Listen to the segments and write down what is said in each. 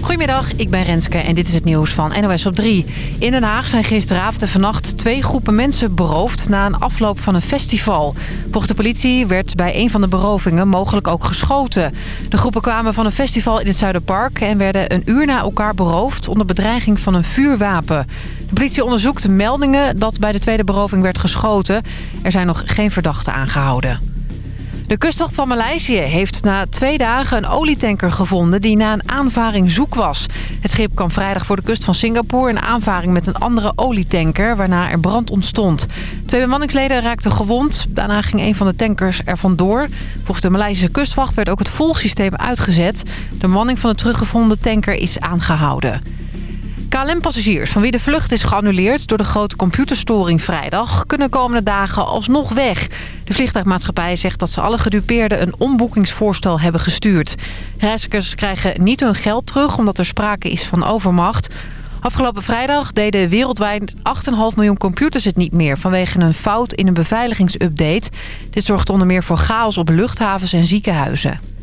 Goedemiddag, ik ben Renske en dit is het nieuws van NOS op 3. In Den Haag zijn gisteravond en vannacht twee groepen mensen beroofd... na een afloop van een festival. Volgens de politie werd bij een van de berovingen mogelijk ook geschoten. De groepen kwamen van een festival in het Zuiderpark... en werden een uur na elkaar beroofd onder bedreiging van een vuurwapen. De politie onderzoekt meldingen dat bij de tweede beroving werd geschoten. Er zijn nog geen verdachten aangehouden. De kustwacht van Maleisië heeft na twee dagen een olietanker gevonden die na een aanvaring zoek was. Het schip kwam vrijdag voor de kust van Singapore in aanvaring met een andere olietanker waarna er brand ontstond. Twee bemanningsleden raakten gewond. Daarna ging een van de tankers er vandoor. Volgens de Maleisische kustwacht werd ook het volgsysteem uitgezet. De bemanning van de teruggevonden tanker is aangehouden. KLM-passagiers van wie de vlucht is geannuleerd door de grote computerstoring vrijdag... kunnen komende dagen alsnog weg. De vliegtuigmaatschappij zegt dat ze alle gedupeerden een omboekingsvoorstel hebben gestuurd. Reizigers krijgen niet hun geld terug omdat er sprake is van overmacht. Afgelopen vrijdag deden wereldwijd 8,5 miljoen computers het niet meer... vanwege een fout in een beveiligingsupdate. Dit zorgt onder meer voor chaos op luchthavens en ziekenhuizen.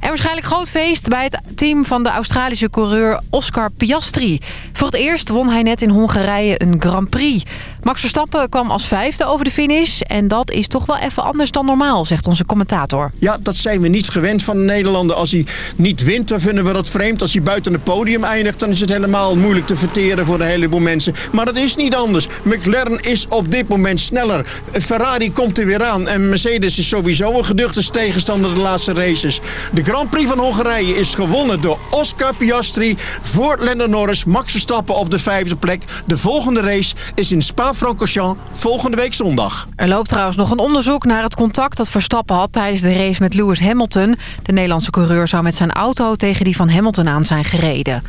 En waarschijnlijk groot feest bij het team van de Australische coureur Oscar Piastri. Voor het eerst won hij net in Hongarije een Grand Prix. Max Verstappen kwam als vijfde over de finish. En dat is toch wel even anders dan normaal, zegt onze commentator. Ja, dat zijn we niet gewend van de Nederlander. Als hij niet wint, dan vinden we dat vreemd. Als hij buiten het podium eindigt, dan is het helemaal moeilijk te verteren voor een heleboel mensen. Maar dat is niet anders. McLaren is op dit moment sneller. Ferrari komt er weer aan. En Mercedes is sowieso een geduchte tegenstander de laatste races. De Grand Prix van Hongarije is gewonnen door Oscar Piastri voor Lando Norris. Max Verstappen op de vijfde plek. De volgende race is in Spa-Francorchamps volgende week zondag. Er loopt trouwens nog een onderzoek naar het contact dat Verstappen had tijdens de race met Lewis Hamilton. De Nederlandse coureur zou met zijn auto tegen die van Hamilton aan zijn gereden.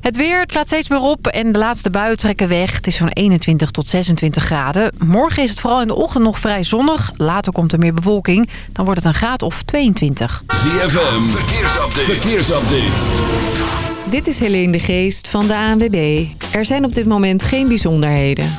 Het weer, het laat steeds meer op en de laatste buien trekken weg. Het is zo'n 21 tot 26 graden. Morgen is het vooral in de ochtend nog vrij zonnig. Later komt er meer bewolking. Dan wordt het een graad of 22. ZFM, verkeersupdate. verkeersupdate. Dit is Helene de Geest van de ANWB. Er zijn op dit moment geen bijzonderheden.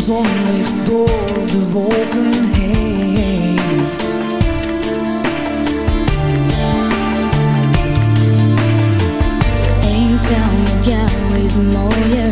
Kwam zonlicht door de wolken heen. Eén tel met jou is mooier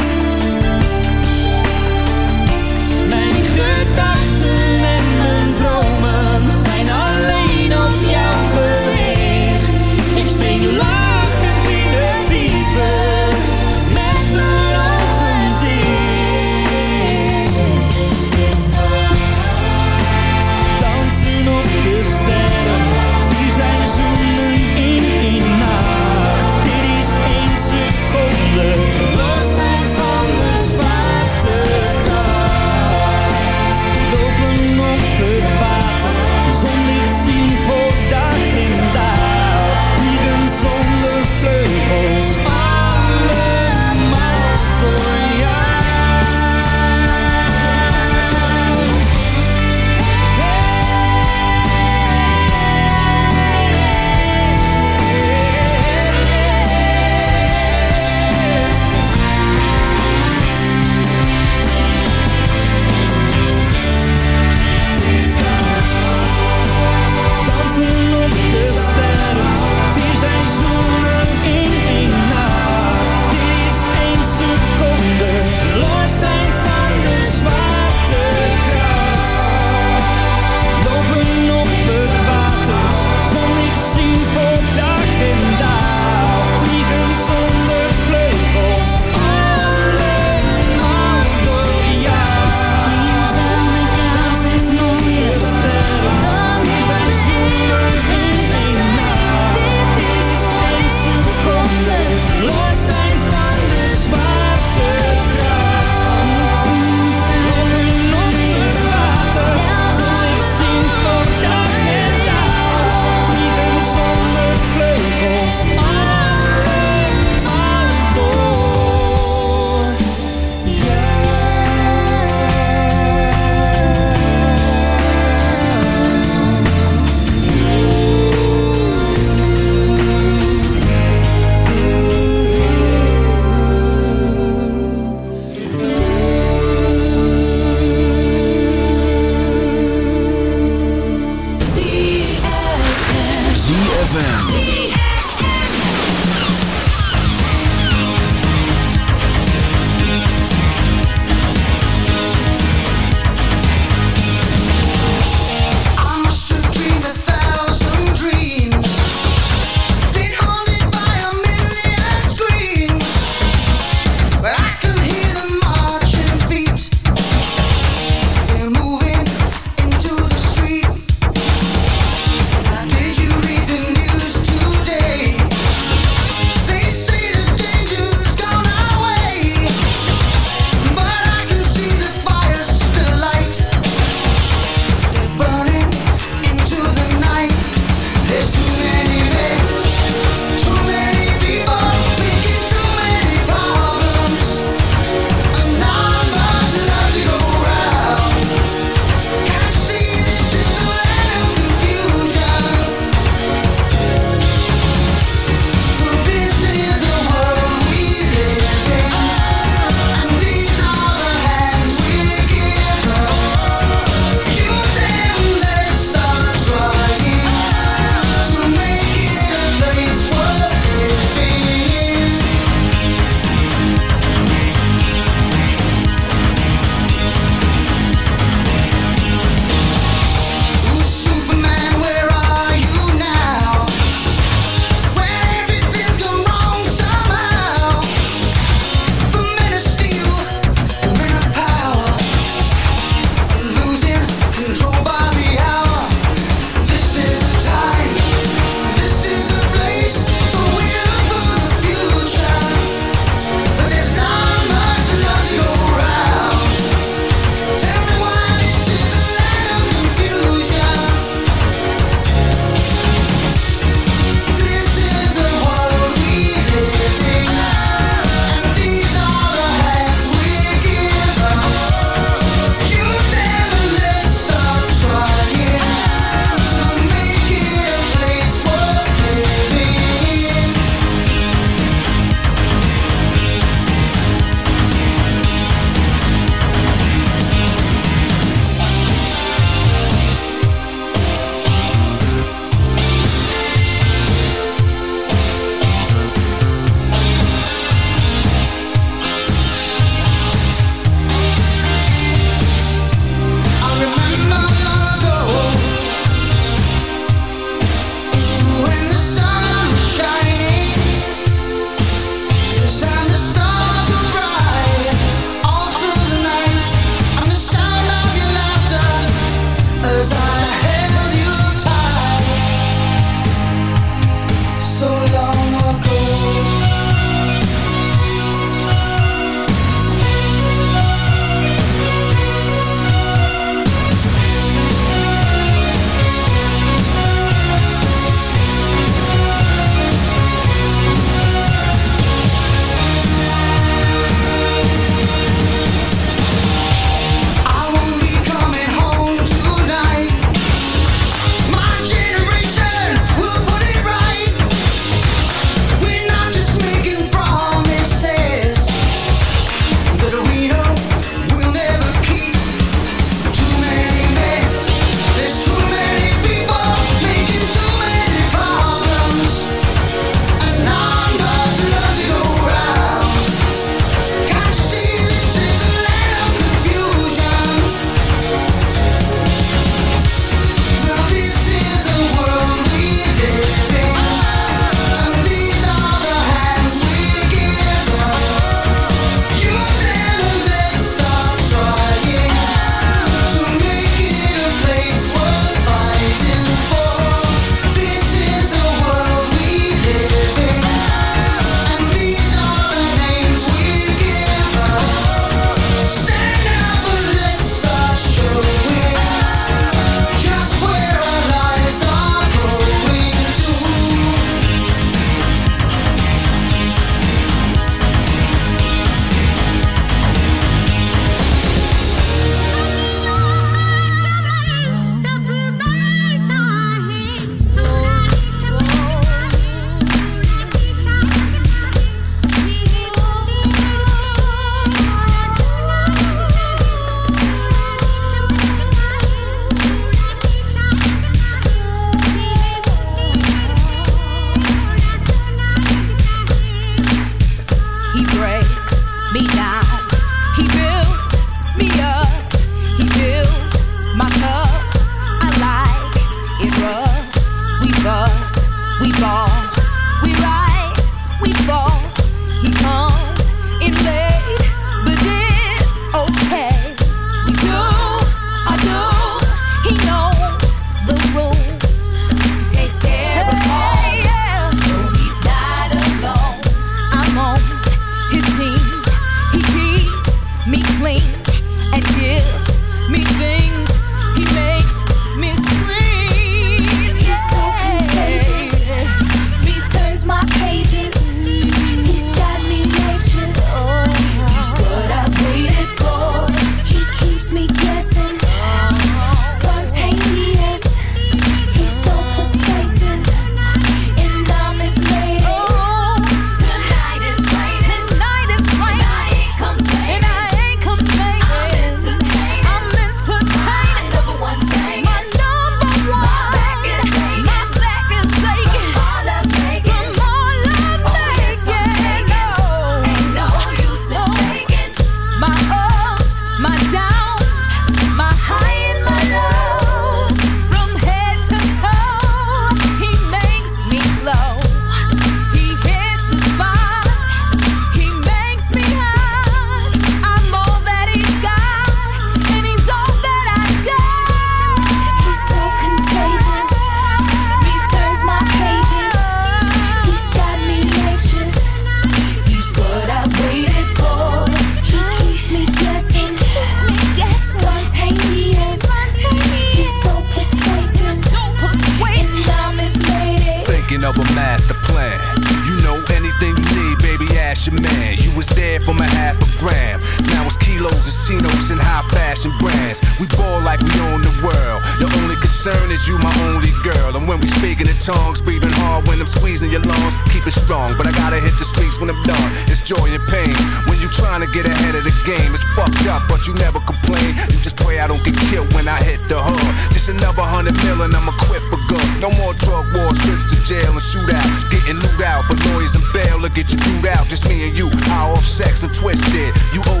sex and twisted. You OG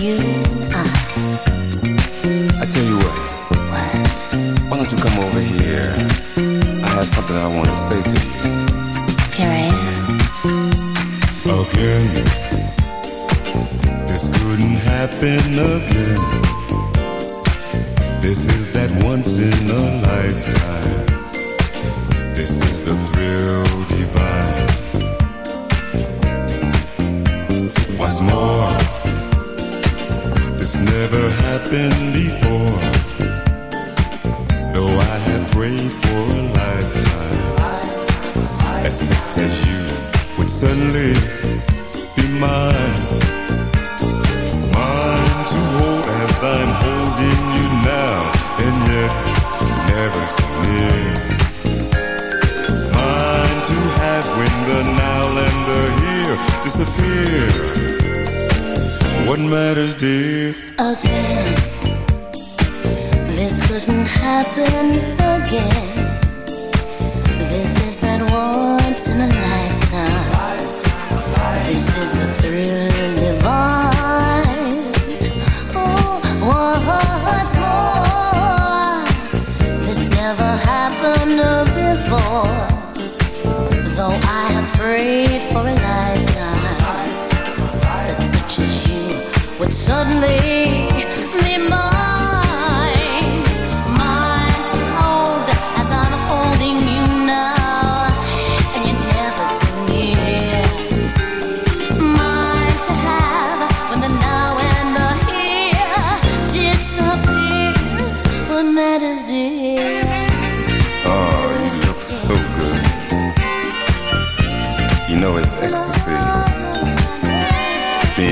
you and I. I tell you what. What? Why don't you come over here? I have something I want to say to you. Here I am. Again. This couldn't happen again. This is that once in a lifetime been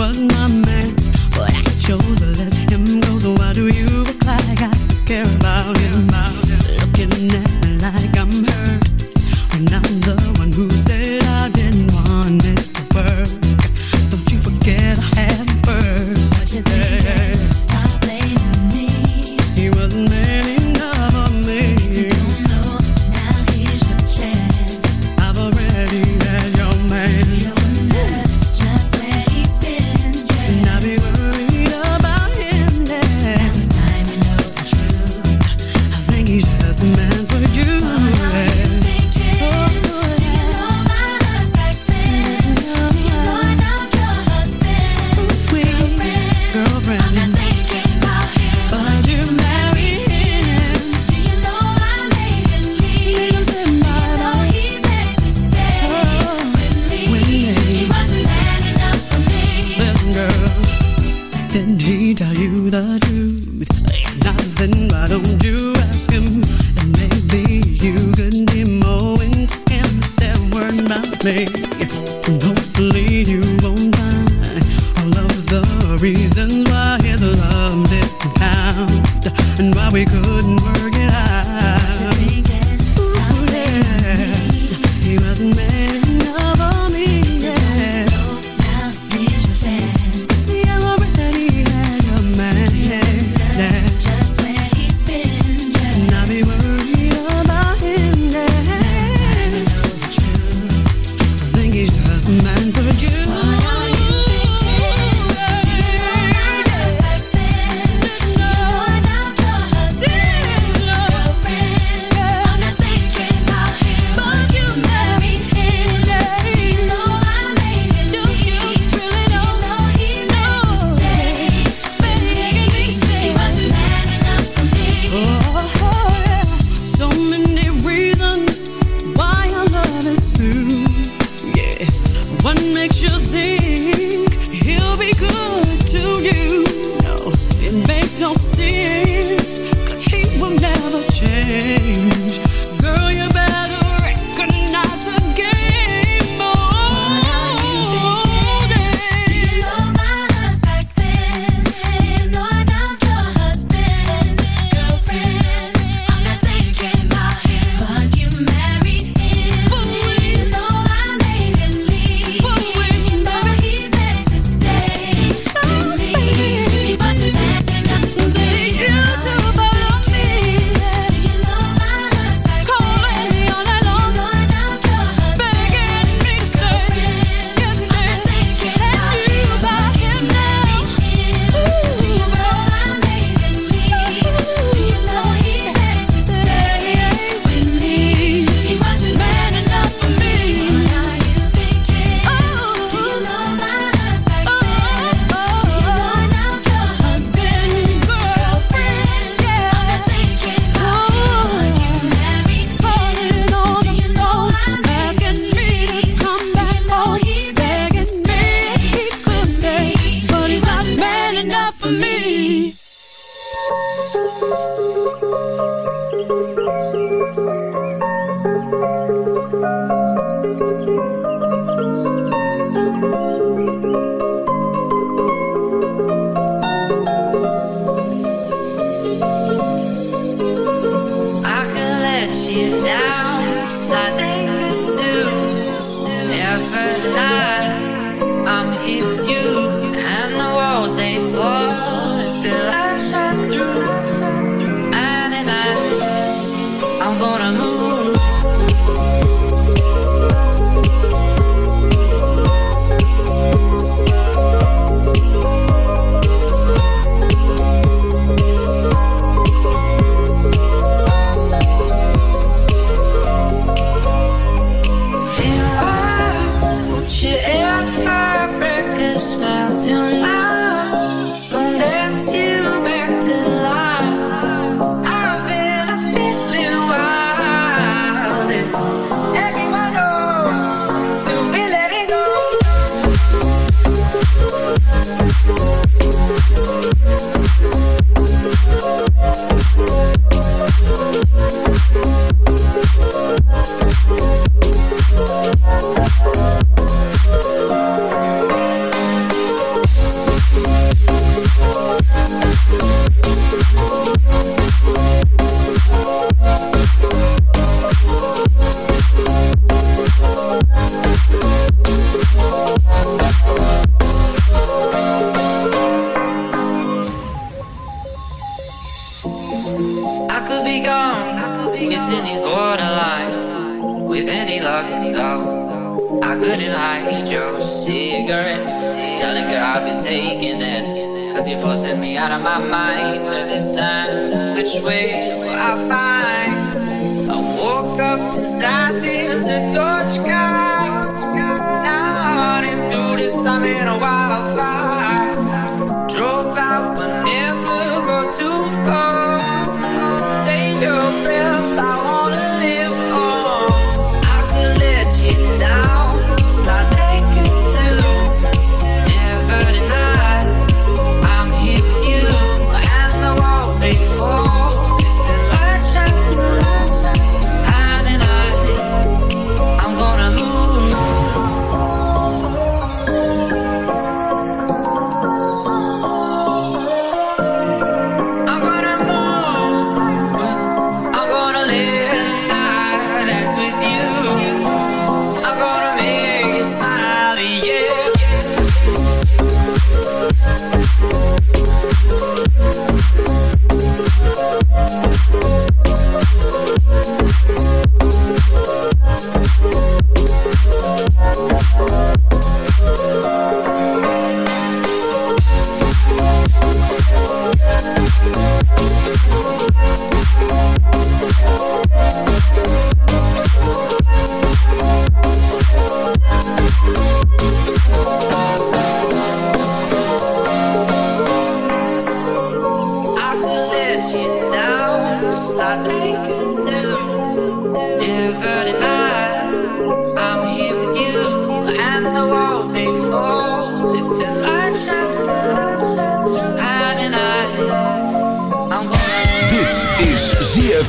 Wag man forcing me out of my mind. But this time, which way will I find? I woke up inside this torch car. Now I'm running through this, I'm in a wildfire. Drove out, but never go too far.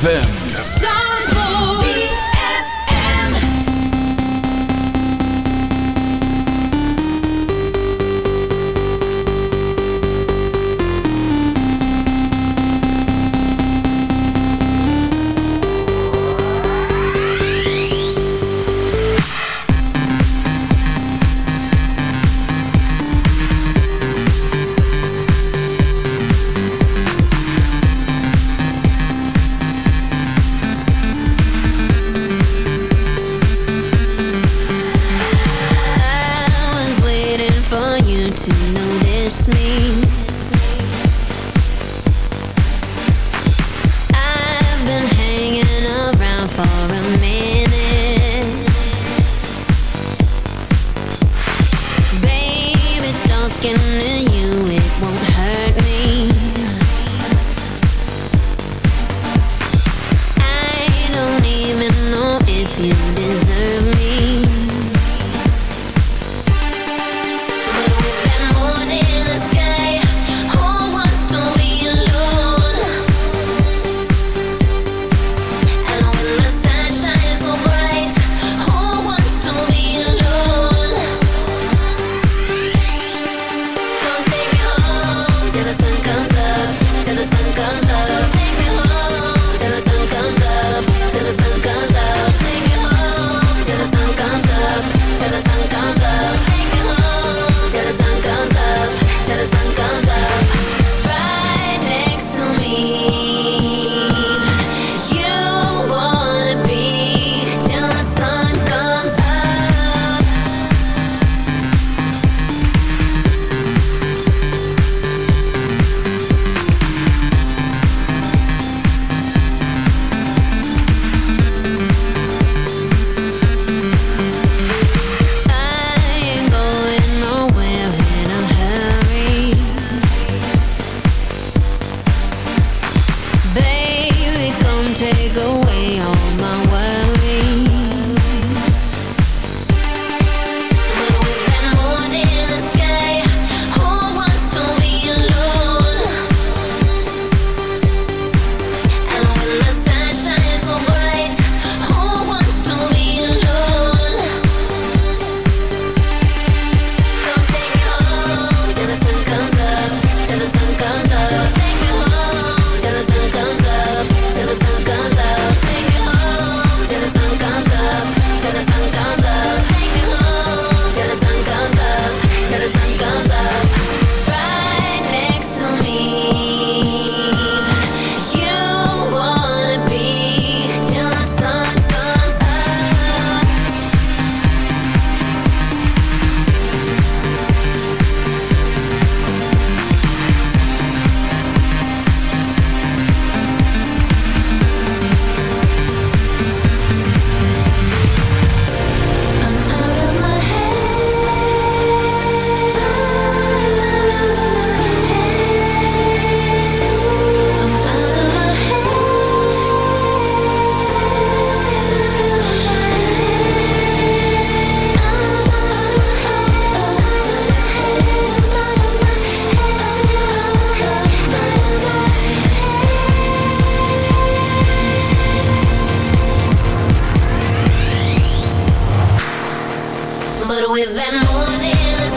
ZFM. With that moon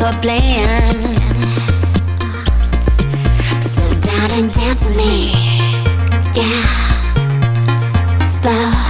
like a plan. Slow down and dance with me. Yeah. Slow.